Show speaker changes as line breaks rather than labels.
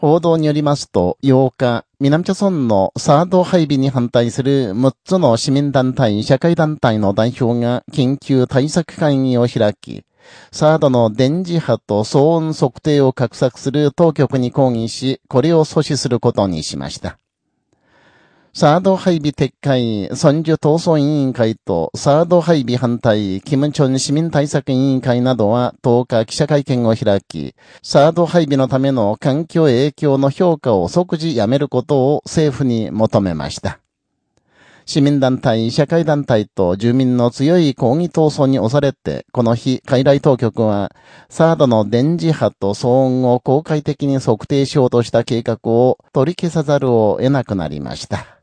報道によりますと、8日、南朝村のサード配備に反対する6つの市民団体、社会団体の代表が緊急対策会議を開き、サードの電磁波と騒音測定を画策する当局に抗議し、これを阻止することにしました。サード配備撤回、孫樹闘争委員会とサード配備反対、キムチョン市民対策委員会などは10日記者会見を開き、サード配備のための環境影響の評価を即時やめることを政府に求めました。市民団体、社会団体と住民の強い抗議闘争に押されて、この日、海外当局は、サードの電磁波と騒音を公開的に測定しようとした計画を取り消さざるを得なくなりました。